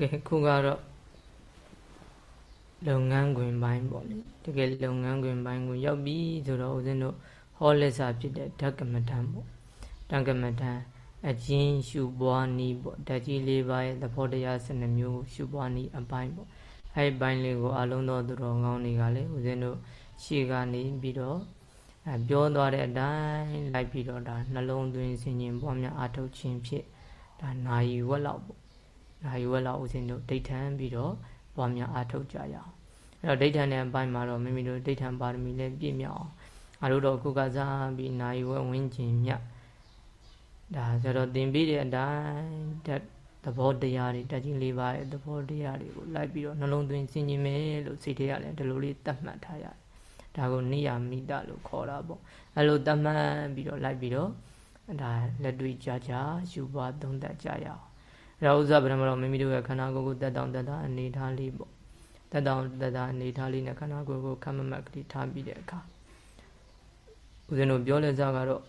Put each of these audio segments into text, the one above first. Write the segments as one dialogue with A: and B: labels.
A: ကဲခုကတော့လုပ်ငန်းခွင်ပိုင်းပေါ့လေတကယ်လုပ်ငန်းခွင်ပိုင်းကိုရောက်ပြီဆိုတော့ဦးဇင်းတို့ဟောလက်စာဖြစ်တဲ့ဓကမထံပေါ့ဓကမထံအကျဉ်းရှုပွားနည်းပေါ့ဓာကြီးလေးပါးရဲ့သဘောတရား12မျိုးရှုပွားနည်းအပိုင်းပေါ့အဲ့ဒီပိုင်းလေးကိုအလုံးသောသူတော်ကောင်းတွေကလည်းဦးဇင်းတို့ရှေ့ကနေပြီးတော့အဲပြောသွားတဲ့အတိုင်းလိုက်ပြီးတော့ဒါနှလုံးသွင်းဆင်ញင်ပွားများအားထုတ်ခြင်းဖြစ်ဒါနာယီဝက်လောက်ပေါ့ နာယီဝက်လောက်ဦးဇင်းတို့ဒိဋ္ဌံပြီးတော့ပွားများအားထုတ်ကြရအောင်အဲ့တော့ဒိဋ္ဌံတဲ့အပိုင်းမှာတော့မိမိတို့ဒိဋ္ဌံပါရမီလည်းပြည့်မြောက်အောင်အားတို့တော့ခုကစားပြီးနာယီဝက်ဝင်းကျင်မြတ်ဒါဆိုတော့သင်ပြီးတဲ့အတိုင်းသဘောတရားတွေတကြီးလေးပါးရဲ့သဘောတရားတွေကိုလိုက်ပြီးတော့နှလုံးသွင်းဆင်ခြင်မယ်လို့စိတ်ထဲရတယ်ဒီလိုလေးသတ်မှတ်ထားရတယ်ဒါကိုနိယာမိတလို့ခေါ်တာပေါ့အဲ့လိုသတ်မှတ်ပြီးတော့လိုက်ပြီးတော့ဒါလက်တွေ့ကြကြယူပါသုံးသပ်ကြရအောင် အဲ့ဒါဥစ္စာပထမတော့မိမိတို့ရဲ့ခန္ဓာကိုယ်ကိုတက်တောင်တက်တာအနေထားလေးပေါ့တက်တောင်တက်တာအနေထားလေးနဲ့ခန္ဓာကိုယ်ကိုခမမက်ကလေးထားပြီးတဲ့အခါဦးဇင်းတို့ပြောလဲစားကတော့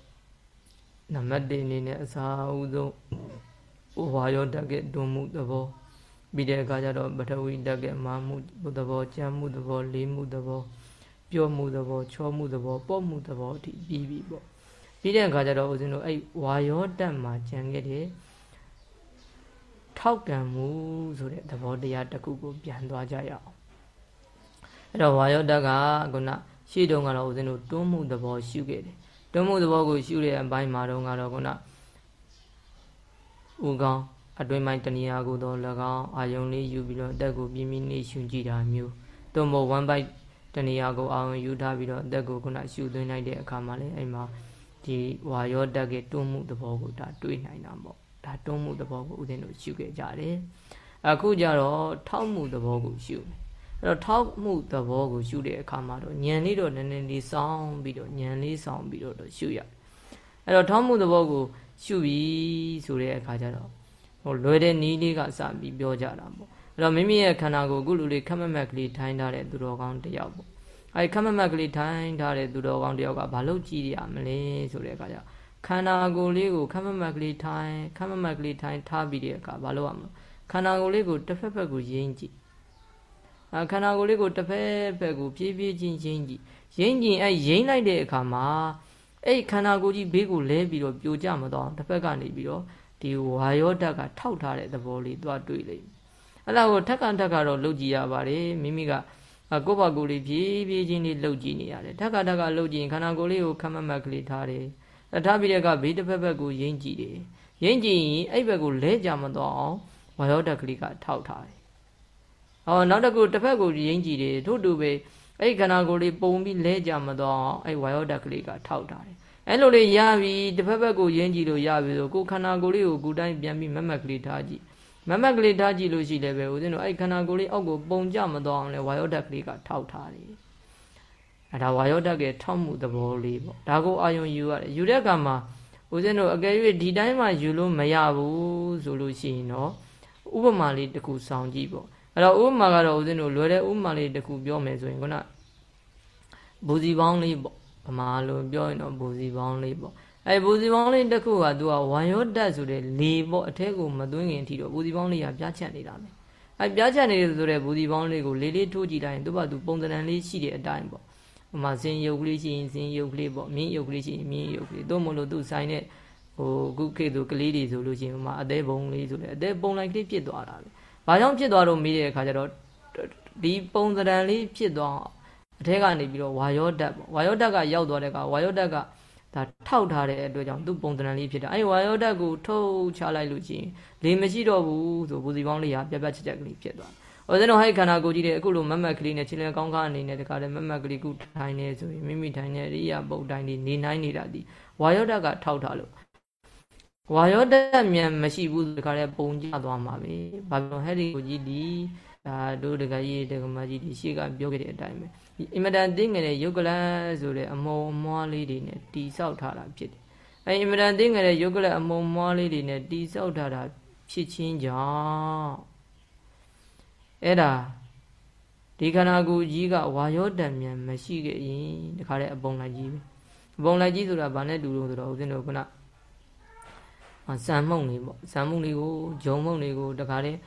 A: နံပါတ်1အနေနဲ့အစာအုပ်ဆုံးဝါယောတက်ကတွန်းမှုသဘောပြီးတဲ့အခါကျတော့ပထဝီတက်ကမာမှုသဘောကြမ်းမှုသဘောလေးမှုသဘောပြောမှုသဘောချောမှုသဘောပေါ့မှုသဘောအထိပြီးပြီပေါ့ပြီးတဲ့အခါကျတော့ဦးဇင်းတို့အဲ့ဝါယောတက်မှာကြံခဲ့တဲ့ ထောက်ကံမှုဆိုတဲ့သဘောတရားတစ်ခုကိုပြန်သွားကြရအောင်အဲ့တော့ဝါယောတက်ကခုနရှေ့တုန်းကတော့ဦးဇင်းတို့တွန်းမှုသဘောရှုခဲ့တယ်တွန်းမှုသဘောကိုရှုတဲ့အပိုင်းမှာတော့ကတော့ခုနဥကောင်းအတွင်းပိုင်းတဏှာကိုတော့၎င်းအာယုံလေးယူပြီးတော့အသက်ကိုပြင်းပြင်းလေးရှုကြည့်တာမျိုးသို့မဟုတ် one byte တဏှာကိုအာယုံယူထားပြီးတော့အသက်ကိုခုနရှုသွင်းလိုက်တဲ့အခါမှာလည်းအဲ့မှာဒီဝါရောတက်ကတွန်းမှုသဘောကိုဒါတွေးနိုင်တာပေါ့ ဒါတွန်းမှုသဘောကိုဦးဇင်းတို့ရှုခဲ့ကြတယ်အခုကျတော့ထောက်မှုသဘောကိုရှုမယ်အဲ့တော့ထောက်မှုသဘောကိုရှုတဲ့အခါမှာတော့ဉာဏ်လေးတော့နည်းနည်းလေးစောင်းပြီးတော့ဉာဏ်လေးစောင်းပြီးတော့ရှုရအဲ့တော့ထောက်မှုသဘောကိုရှုပြီးဆိုတဲ့အခါကျတော့ဟိုလွယ်တဲ့နီးလေးကစပြီးပြောကြတာပေါ့အဲ့တော့မိမိရဲ့ခန္ဓာကိုယ်ကုလူလေးခက်မမက်ကလေးထိုင်းထားတဲ့သူတော်ကောင်းတယောက်ပေါ့အဲ့ခက်မမက်ကလေးထိုင်းထားတဲ့သူတော်ကောင်းတယောက်ကဘာလို့ကြည့်ရမလဲဆိုတဲ့အခါကျ ခန္ဓာကိုယ်လေးကိုခက်မမက်ကလေးထိုင်းခက်မမက်ကလေးထိုင်းထားပြီးတဲ့အခါဘာလို့ရမလဲခန္ဓာကိုယ်လေးကိုတစ်ဖက်ဖက်ကိုယင်းကြည့်အခန္ဓာကိုယ်လေးကိုတစ်ဖက်ဖက်ကိုပြေးပြေးချင်းချင်းကြည့်ယင်းကြည့်အဲ့ယင်းလိုက်တဲ့အခါမှာအဲ့ခန္ဓာကိုယ်ကြီးဘေးကိုလဲပြီးတော့ပြိုကျမသွားတစ်ဖက်ကနေပြီးတော့ဒီဝါယောဓာတ်ကထောက်ထားတဲ့သဘောလေးသွားတွေ့လိမ့်မယ်အဲ့ဒါကိုထက်ကန်ထက်ကတော့လှုပ်ကြည့်ရပါတယ်မိမိကကိုယ့်ဘာကိုယ်လေးဖြည်းဖြည်းချင်းလေးလှုပ်ကြည့်နေရတယ်ထက်ကထက်ကလှုပ်ကြည့်ရင်ခန္ဓာကိုယ်လေးကိုခမမက်ကလေးထားတယ် ထားပြီးတဲ့ကဘေးတစ်ဖက်ဘက်ကိုယိမ့်ကြည့်တယ်ယိမ့်ကြည့်ရင်အဲ့ဘက်ကိုလဲကြမသွားအောင်ဝါယောဓာတ်ကလေးကထောက်ထားတယ်ဟောနောက်တစ်ခုတစ်ဖက်ကိုယိမ့်ကြည့်တယ်ထို့တူပဲအဲ့ခန္ဓာကိုယ်လေးပုံပြီးလဲကြမသွားအောင်အဲ့ဝါယောဓာတ်ကလေးကထောက်ထားတယ်အဲ့လိုလေးရပြီတစ်ဖက်ဘက်ကိုယဉ်ကြည့်လို့ရပြီဆိုကိုခန္ဓာကိုယ်လေးကိုကိုယ်တိုင်းပြန်ပြီးမမက်ကလေးထားကြည့်မမက်ကလေးထားကြည့်လို့ရှိလည်းပဲဦးဇင်းတို့အဲ့ခန္ဓာကိုယ်လေးအောက်ကိုပုံကြမသွားအောင်လဲဝါယောဓာတ်ကလေးကထောက်ထားတယ် အဲ့ဒါဝါယောဓာတ်ကထောက်မှုသဘောလေးပေါ့ဒါကိုအာယုံယူရတယ်ယူတဲ့အခါမှာဦးဇင်းတို့အကယ်၍ဒီတိုင်းမှယူလို့မရဘူးဆိုလို့ရှိရင်တော့ဥပမာလေးတစ်ခုဆောင်ကြည့်ပေါ့အဲ့တော့ဥပမာကတော့ဦးဇင်းတို့လွယ်တဲ့ဥပမာလေးတစ်ခုပြောမယ်ဆိုရင်ခုနဘူစီပေါင်းလေးပေါ့ဗမာလိုပြောရင်တော့ဘူစီပေါင်းလေးပေါ့အဲဘူစီပေါင်းလေးတစ်ခုကသူကဝါယောတက်ဆိုတဲ့လေပေါ့အထက်ကိုမသွင်းခင်အထိတော့ဘူစီပေါင်းလေးကပြားချက်နေတာပဲအဲပြားချက်နေဆိုတဲ့ဘူစီပေါင်းလေးကိုလေးလေးထိုးကြည့်လိုက်ရင်သူကသူပုံစံလေးရှိတဲ့အတိုင်းပေါ့ ဟိုမှာဇင်းယုတ်ကလေးရှိရင်ဇင်းယုတ်ကလေးပေါ့မြင်းယုတ်ကလေးရှိရင်မြင်းယုတ်ကလေးသို့မဟုတ်လို့သူဆိုင်တဲ့ဟိုခုခေတ်သူကလေးတွေဆိုလို့ရှိရင်ဟိုမှာအသေးပုံလေးဆိုတဲ့အသေးပုံလိုက်ကလေးဖြစ်သွားတာပဲ။ဘာကြောင့်ဖြစ်သွားတော့မေးတဲ့အခါကျတော့ဒီပုံစံလေးဖြစ်သွားအထက်ကနေပြီးတော့ဝါယောဓာတ်ပေါ့ဝါယောဓာတ်ကရောက်သွားတဲ့အခါဝါယောဓာတ်ကဒါထောက်ထားတဲ့အတွက်ကြောင့်သူ့ပုံသဏ္ဍာန်လေးဖြစ်တာအဲဒီဝါယောဓာတ်ကိုထုတ်ချလိုက်လို့ချင်းလေမရှိတော့ဘူးဆိုဘူစီပေါင်းလေးဟာပြက်ပြက်ချက်ချက်ကလေးဖြစ်သွား။ ဟိုစတော့ဟဲ့ခန္ဓာကိုယ်ကြီးတဲ့အခုလိုမမက်ကလေးနဲ့ခြေလျံကောင်းကားအနေနဲ့တခါတည်းမမက်ကလေးကုထိုင်နေဆိုရင်မိမိထိုင်နေရိယာပုတ်တိုင်းလေးနေနိုင်နေတာဒီဝါယောဓာတ်ကထောက်ထားလို့ဝါယောဓာတ်မြန်မရှိဘူးတခါတည်းပုံကျသွားမှာပဲ။ဘာလို့ဟဲ့ဒီကိုကြီးဒီဒါတို့တကကြီးတကမကြီးဒီရှေ့ကပြောခဲ့တဲ့အတိုင်းပဲဒီအင်မတန်သိငယ်တဲ့ယုတ်ကလဆိုတဲ့အမုံအမွားလေးတွေနဲ့တီဆောက်ထားတာဖြစ်တယ်အဲအင်မတန်သိငယ်တဲ့ယုတ်ကလအမုံမွားလေးတွေနဲ့တီဆောက်ထားတာဖြစ်ချင်းကြောင့် အဲ့ဒါဒီခန္ဓာကိုယ်ကြီးကဝါယောတံမြန်မရှိခဲ့ရင်တခါတည်းအပုံလိုက်ကြီးပဲအပုံလိုက်ကြီးဆိုတာဘာနဲ့တူလို့ဆိုတော့ဦးဇင်းတို့ကဇံမှုန့်လေးပေါ့ဇံမှုန့်လေးကိုဂျုံမှုန့်လေးကိုတခါတည်း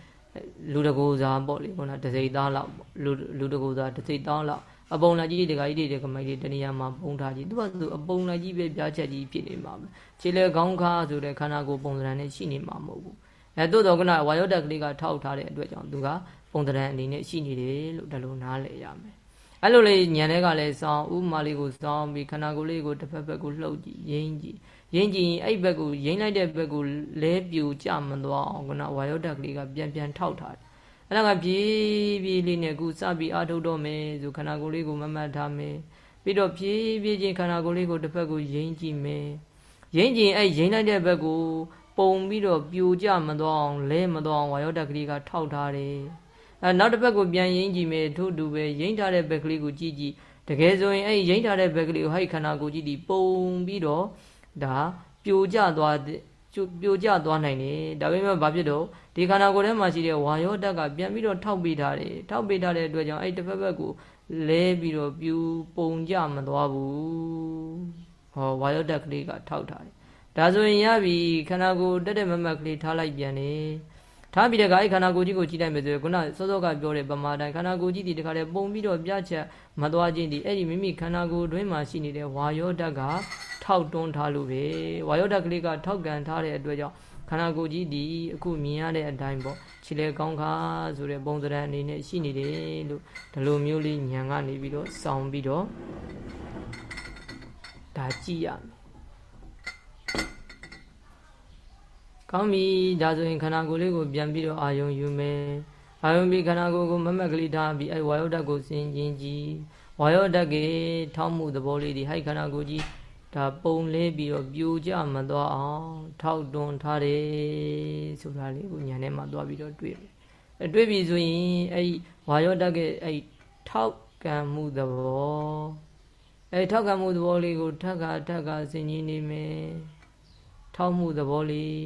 A: လူတကိုစားပေါ့လေခုနတစိသားလောက်ပေါ့လူလူတကိုစားတစိသားလောက်အပုံလိုက်ကြီးတကကြီးတွေကမိုက်တွေတနေရာမှာပုံထားကြည့်သူကသူအပုံလိုက်ကြီးပဲပြားချက်ကြီးဖြစ်နေမှာပဲခြေလေခေါင်းခါဆိုတဲ့ခန္ဓာကိုယ်ပုံစံနဲ့ရှိနေမှာမဟုတ်ဘူးအဲတို့တော့ကနဝါယောတက်ကလေးကထောက်ထားတဲ့အတွက်ကြောင့်သူကပုံစံအနေနဲ့ရှိနေတယ်လို့ဒါလိုနားလည်ရမယ်အဲ့လိုလေညံတဲ့ကလည်းစောင်းဥမာလေးကိုစောင်းပြီးခန္ဓာကိုယ်လေးကိုတစ်ဖက်ဖက်ကိုလှုပ်ကြည့်ရင်းကြည့်ရင်းကြည့်ရင်အဲ့ဘက်ကိုရင်းလိုက်တဲ့ဘက်ကိုလဲပြူကြမသွားအောင်ကနဝါယောတက်ကလေးကပြန်ပြန်ထောက်ထားတယ်အဲ့ဒါကပြေးပြေးလေးနဲ့ခုစပြီးအာထုတ်တော့မယ်ဆိုခန္ဓာကိုယ်လေးကိုမမှတ်ထားမယ်ပြီးတော့ပြေးပြေးချင်းခန္ဓာကိုယ်လေးကိုတစ်ဖက်ကိုရင်းကြည့်မယ်ရင်းကြည့်အဲ့ရင်းလိုက်တဲ့ဘက်ကို ပုံပြီးတော့ပြိုကျမသွားအောင်လဲမသွားအောင်ဝါယောတက်ကလေးကထောက်ထားတယ် အဲနောက်တစ်ဘက်ကိုပြန်ရင်းကြည့်မယ်ထို့တူပဲရင်းထားတဲ့ဘက်ကလေးကိုကြည့်ကြည့်တကယ်ဆိုရင်အဲ့ရင်းထားတဲ့ဘက်ကလေးကိုဟိုက်ခန္ဓာကိုကြည့်ပြီးပုံပြီးတော့ဒါပြိုကျသွားပြိုကျသွားနိုင်တယ်ဒါပေမဲ့ဘာဖြစ်တော့ဒီခန္ဓာကိုယ်ထဲမှာရှိတဲ့ဝါယောတက်ကပြန်ပြီးတော့ထောက်ပေးထားတယ်ထောက်ပေးထားတဲ့အတွက်ကြောင့်အဲ့တစ်ဖက်ဖက်ကိုလဲပြီးတော့ပြူပုံကြမသွားဘူးဟောဝါယောတက်ကလေးကထောက်ထားတယ်ဒါဆိုရင်ရပြီခန္ဓာကိုယ်တက်တက်မမက်ကလေးထားလိုက်ပြန်တယ် ထားပြီးတဲ့ကအဲ့ခန္ဓာကိုယ်ကြီးကိုကြည့်လိုက်မယ်ဆိုရင်ခုနစောစောကပြောတဲ့ပမာတိုင်းခန္ဓာကိုယ်ကြီးဒီတခါလေပုံပြီးတော့ပြချက်မသွားခြင်းဒီအဲ့ဒီမိမိခန္ဓာကိုယ်တွင်းမှာရှိနေတဲ့ဝါယောဓာတ်ကထောက်တွန်းထားလို့ပဲဝါယောဓာတ်ကလေးကထောက်ကန်ထားတဲ့အတွက်ကြောင့်ခန္ဓာကိုယ်ကြီးဒီအခုမြင်ရတဲ့အတိုင်းပေါ့ခြေလေကောင်းခါဆိုတဲ့ပုံစံအနေနဲ့ရှိနေတယ်လို့ဒီလိုမျိုးလေးညံကနေပြီးတော့စောင်းပြီးတော့ဒါကြည့်ရမယ် ကောင်းပြီဒါဆိုရင်ခန္ဓာကိုယ်လေးကိုပြန်ပြီးတော့အာယုံယူမယ်အာယုံပြီးခန္ဓာကိုယ်ကိုမမက်ကလေးထားပြီးအဲဝါယောဓာတ်ကိုစင်ကျင်ကြည့်ဝါယောဓာတ်ကထောင်းမှုသဘောလေးဒီဟိုက်ခန္ဓာကိုယ်ကြီးဒါပုံလေးပြီးတော့ပြိုကျမသွားအောင်ထောက်တွန်းထားတယ်ဆိုတာလေးကိုညာထဲမှာသွားပြီးတော့တွေ့ပြီအဲတွေ့ပြီဆိုရင်အဲဝါယောဓာတ်ကအဲထောက်ကံမှုသဘောအဲထောက်ကံမှုသဘောလေးကိုထက်ကထက်ကစင်ကြီးနေမယ် ထောက်မှုသဘောလေး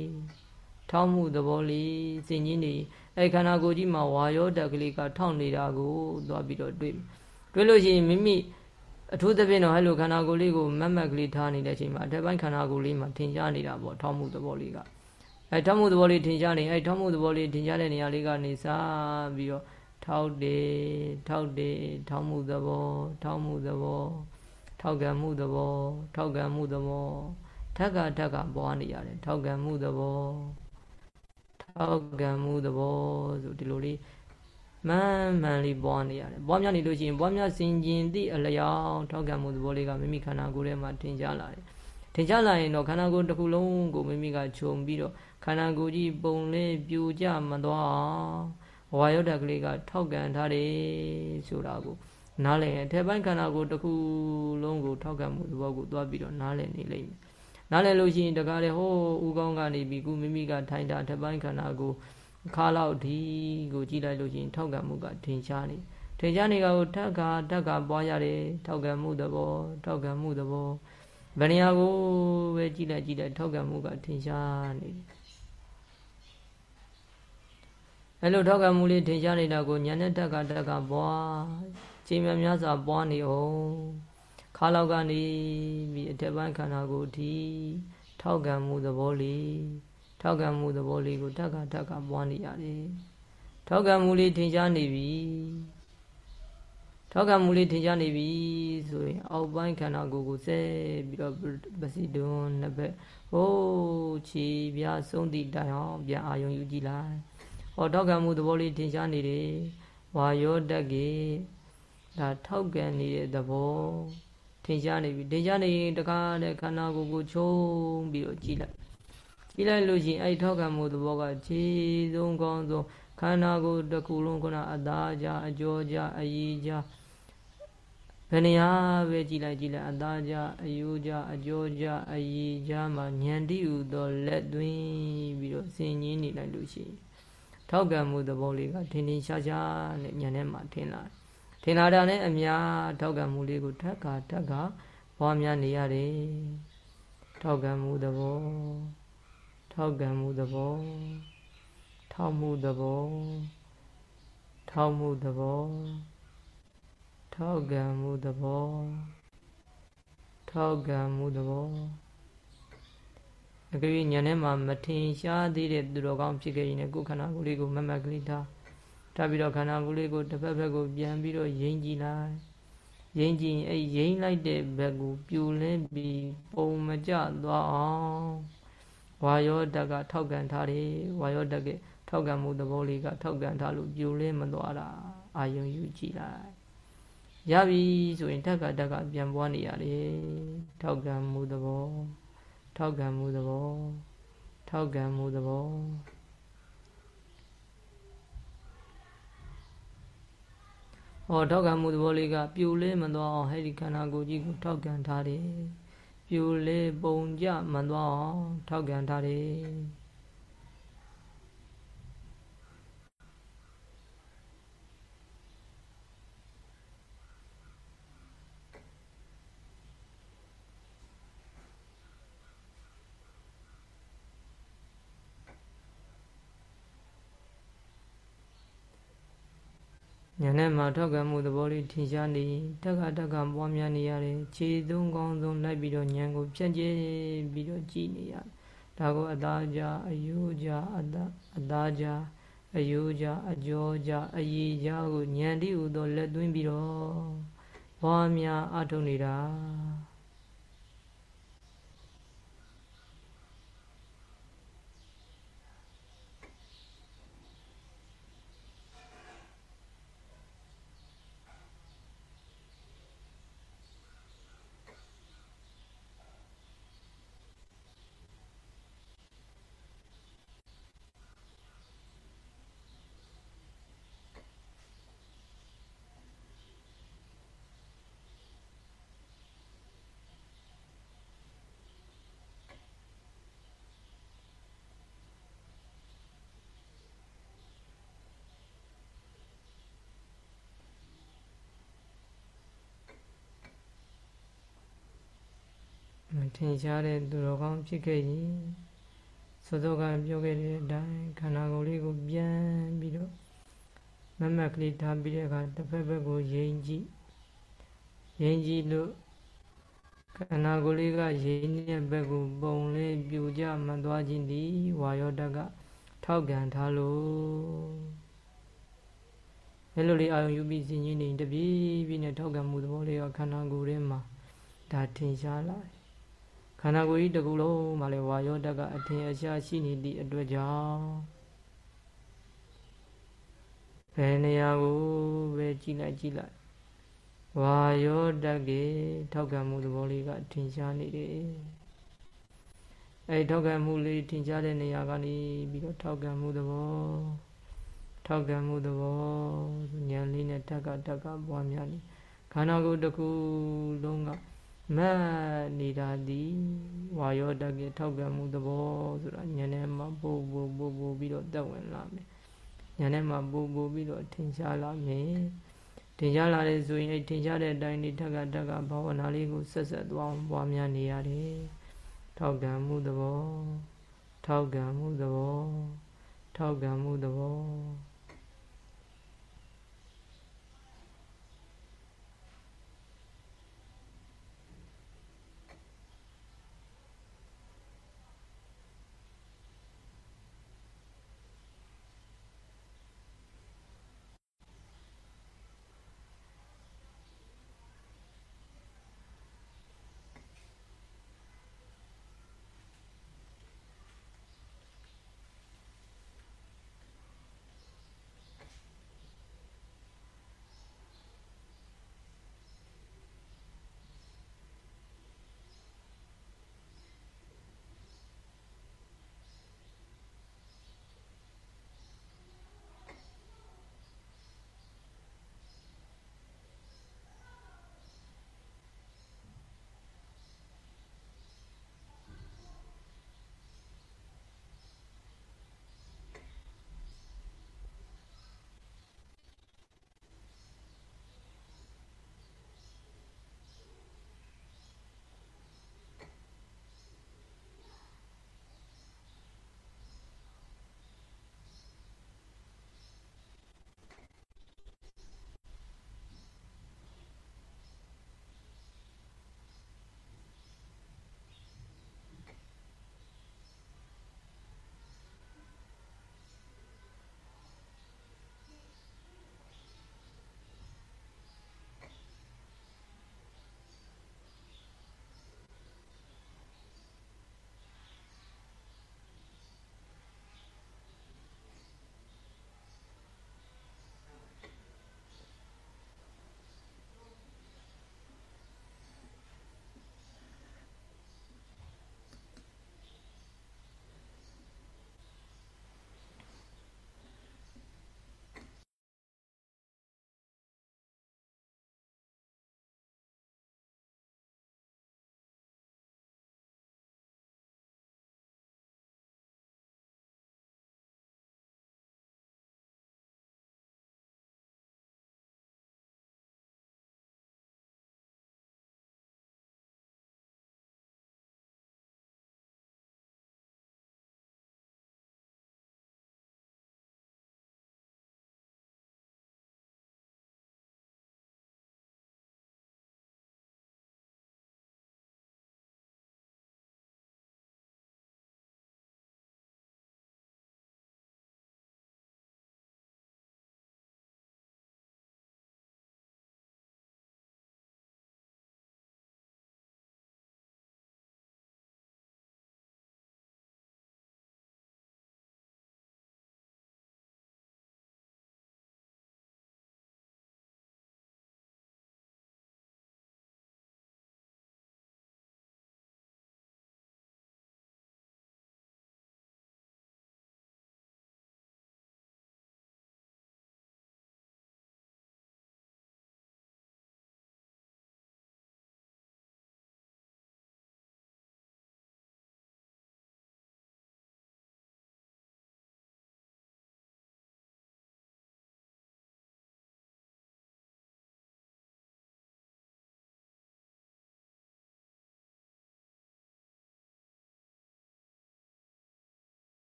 A: ထောက်မှုသဘောလေးစင်ကြီးနေအဲခန္ဓာကိုယ်ကြီးမှာဝါယောဓာတ်ကလေးကထောက်နေတာကိုသွားပြီးတော့တွေ့တွေ့လို့ရှိရင်မိမိအထူးသဖြင့်တော့ဟဲ့လိုခန္ဓာကိုယ်လေးကိုမတ်မတ်ကလေးထားနေတဲ့အချိန်မှာအထက်ပိုင်းခန္ဓာကိုယ်လေးမှာထင်ရှားနေတာပေါ့ထောက်မှုသဘောလေးကအဲထောက်မှုသဘောလေးထင်ရှားနေအဲထောက်မှုသဘောလေးထင်ရှားတဲ့နေရာလေးကနေစပြီးတော့ထောက်တယ်ထောက်တယ်ထောက်မှုသဘော ထောက်မှုသဘော ထောက်ကံမှုသဘော ထောက်ကံမှုသဘော ထက်ကထက်ကပွားနေရတယ်ထောက်ကံမှုသဘောထောက်ကံမှုသဘောဆိုဒီလိုလေးမှန်မှန်လေးပွားနေရတယ်ပွားများနေလို့ရှိရင်ပွားများစင်ကျင်သည့်အလျောင်းထောက်ကံမှုသဘောလေးကမိမိခန္ဓာကိုယ်ထဲမှာထင်ရှားလာတယ်ထင်ရှားလာရင်တော့ခန္ဓာကိုယ်တစ်ခုလုံးကိုမိမိကခြုံပြီးတော့ခန္ဓာကိုယ်ကြီးပုံလေးပြူကြမသွားအောင်ဝါယောဓာတ်ကလေးကထောက်ကန်ထားတယ်ဆိုတာကိုနားလည်ရင်အထက်ပိုင်းခန္ဓာကိုယ်တစ်ခုလုံးကိုထောက်ကန်မှုသဘောကိုသွားပြီးတော့နားလည်နေလိမ့်မယ် နားလည်လို့ရှိရင်တကားလေဟိုးဦးကောင်းကနေပြီးကုမိမိကထိုင်တာအထက်ပိုင်းခန္ဓာကိုခါလောက်ဒီကိုကြည့်လိုက်လို့ရှိရင်ထောက်ကံမှုကထင်ရှားနေထင်ရှားနေကကိုထက်ကတက်ကပွားရတယ်ထောက်ကံမှုသဘောထောက်ကံမှုသဘောဗဏ္ဍာကိုပဲကြည့်လိုက်ကြည့်လိုက်ထောက်ကံမှုကထင်ရှားနေတယ်အဲလိုထောက်ကံမှုလေးထင်ရှားနေတာကိုညာနဲ့တက်ကတက်ကပွားချိန်များများစွာပွားနေအောင် ခါလောက်ကနေပြီးအထက်ပိုင်းခန္ဓာကိုယ်ဒီထောက်ကံမှုသဘောလေးထောက်ကံမှုသဘောလေးကိုတက်ကတက်ကပွားနေရတယ်ထောက်ကံမှုလေးထင်ရှားနေပြီထောက်ကံမှုလေးထင်ရှားနေပြီဆိုရင် အောက်ပိုင်းခန္ဓာကိုယ်ကိုဆဲပြီးတော့ပစီတွန်းနှစ်ဘက်ဟိုးခြေပြားဆုံးသည့်တိုင်အောင်ပြန်အာယုံယူကြည့်လိုက်ဟောထောက်ကံမှုသဘောလေးထင်ရှားနေတယ်ဝါယောတက်ကြီးဒါထောက်ကံနေတဲ့သဘော ထင်ရှားနေပြီထင်ရှားနေရင်တကားတဲ့ခန္ဓာကိုယ်ကိုချုံပြီးတော့ကြည့်လိုက်ကြည့်လိုက်လို့ရှိရင်အဲ့ထောက်ကံမှုသဘောကခြေဆုံးကောင်းဆုံးခန္ဓာကိုယ်တစ်ခုလုံးခုနအသားကြအကျော်ကြအရည်ကြဘယ်နေရာပဲကြည်လိုက်ကြည်လိုက်အသားကြအယိုးကြအကျော်ကြအရည်ကြမှာဉာဏ်တိဟုသောလက်သွင်းပြီးတော့ဆင်ញင်းနေလိုက်လို့ရှိရင်ထောက်ကံမှုသဘောလေးကထင်ထင်ရှားရှားနဲ့ဉာဏ်ထဲမှာထင်လာ ထင်လာတာနဲ့အများထောက်ကံမှုလေးကိုထက်ကထက်ကပွားများနေရတယ်ထောက်ကံမှုသဘောထောက်ကံမှုသဘောထောက်မှုသဘောထောက်မှုသဘောထောက်ကံမှုသဘောထောက်ကံမှုသဘောအကယ်၍ဉာဏ်ထဲမှာမထင်ရှားသေးတဲ့သူတော်ကောင်းဖြစ်ခဲ့ရင်လည်းကိုယ်ခန္ဓာကိုယ်လေးကိုမမက်ကလေးထား ထားပြီးတော့ခန္ဓာကိုယ်လေးကိုတစ်ဖက်ဖက်ကိုပြန်ပြီးတော့ယိမ့်ကြည့်လိုက်ယိမ့်ကြည့်ရင်အဲ့ယိမ့်လိုက်တဲ့ဘက်ကိုပြိုလဲပြီးပုံမကျသွားအောင်ဝါယောတက်ကထောက်ကန်ထားတယ်ဝါယောတက်ကထောက်ကန်မှုသဘောလေးကထောက်ကန်ထားလို့ပြိုလဲမသွားတာအာယုံယူကြည့်လိုက်ရပြီဆိုရင်တက်ကတက်ကပြန်ပွားနေရတယ်ထောက်ကန်မှုသဘောထောက်ကန်မှုသဘောထောက်ကန်မှုသဘော ဟောထောက်ကန်မှုသဘောလေးကပြိုလဲမသွားအောင်ဟဲ့ဒီခန္ဓာကိုယ်ကြီးကိုထောက်ကန်ထားတယ်ပြိုလဲပုံကြမသွားအောင်ထောက်ကန်ထားတယ် ညာနဲ့မှာထောက်ကမှုသဘောလေးထင်ရှားနေတက္ကတက္ကပွားများနေရတယ်ခြေသုံးကောင်းဆုံးလိုက်ပြီးတော့ဉာဏ်ကိုဖြန့်ကျဲပြီးတော့ကြည်နေရတယ်ဒါကိုအသားကြအယိုးကြအသားအသားကြအယိုးကြအကျော်ကြအရည်ကြကိုဉာဏ်တည်းဟူသောလက်သွင်းပြီးတော့ပွားများအထုတ်နေတာထ င်ရှားတဲ့သူတော်ကောင်းဖြစ်ခဲ့ရင်စောစောကပြောခဲ့တဲ့အတိုင်းခန္ဓာကိုယ်လေးကိုပြန်ပြီးတော့မမက်ကလေးထားပြီးတဲ့အခါတစ်ဖက်ဘက်ကိုယိန်ကြည့်ယိန်ကြည့်လို့ခန္ဓာကိုယ်လေးကယိန်တဲ့ဘက်ကိုပုံလေးပြူကြမှသွားခြင်းဒီဝါယောတကထောက်ကန်ထားလို့အဲလိုလေးအာယုံယူပြီးစဉ်းကျင်နေတပြေးပြေးနဲ့ထောက်ကန်မှုသဘောလေးကခန္ဓာကိုယ်ထဲမှာဒါထင်ရှားလာတယ် ခန္ဓာကိုယ်ကြီးတစ်ခုလုံးမှာလည်းဝါယောဓာတ်ကအထင်အရှားရှိနေသည့်အတွက်ကြောင့်ဘယ်နေရာကိုပဲကြည့်လိုက်ကြည့်လိုက်ဝါယောဓာတ်ကထောက်ကံမှုသဘောလေးကထင်ရှားနေတယ်အဲဒီထောက်ကံမှုလေးထင်ရှားတဲ့နေရာကနေပြီးတော့ထောက်ကံမှုသဘောထောက်ကံမှုသဘောဉာဏ်လေးနဲ့တက်ကတက်ကပွားများနေခန္ဓာကိုယ်တစ်ခုလုံးက မတ်နေတာဒီဝါယောတကေထောက်ကံမှုသဘောဆိုတာဉာဏ်ထဲမှာပို့ပို့ပို့ပို့ပြီးတော့တက်ဝင်လာမယ်ဉာဏ်ထဲမှာပို့ပို့ပြီးတော့ထင်ရှားလာမယ်ထင်ရှားလာတဲ့ဆိုရင်အဲ့ထင်ရှားတဲ့အတိုင်းဒီထက်ကတက်ကဘာဝနာလေးကိုဆက်ဆက်သွားအောင်ပွားများနေရတယ်ထောက်ကံမှုသဘောထောက်ကံမှုသဘောထောက်ကံမှုသဘော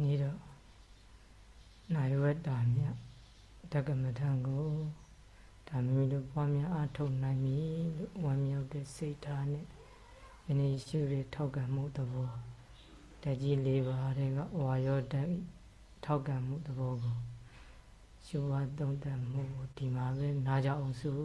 A: နေ့တော့နိုင်ဝတ္တာမြတ်တက္ကမထံကိုဒါမိမိတို့ပွားများအားထုတ်နိုင်ပြီလို့ဝမ်းမြောက်တဲ့စိတ်ထားနဲ့ယနေ့ရှုရထောက်ကံမှုသဘောတကြီးလေးပါးတဲ့ကဝါရောတက်ထောက်ကံမှုသဘောကိုရှုဝါသုံးတတ်မှုကိုဒီမှာပဲနားကြအောင်စို့